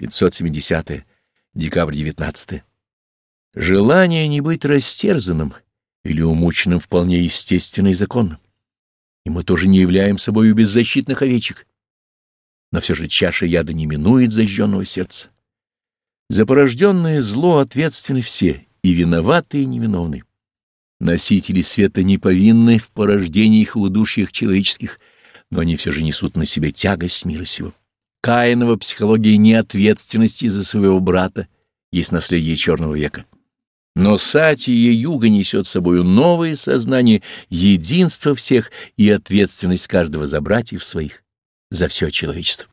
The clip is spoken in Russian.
570. -е. Декабрь 19. Желание не быть растерзанным или умученным вполне естественно и законно. И мы тоже не являем собою беззащитных овечек. Но все же чаша яда не минует зажженного сердца. За порожденное зло ответственны все, и виноваты, и невиновны. Носители света не повинны в порождениях и удушьях человеческих, но они все же несут на себе тягость мира сего. Каинова психология неответственности за своего брата есть наследие черного века. Но сатия юга несет с собой новое сознание единства всех и ответственность каждого за братьев своих, за все человечество.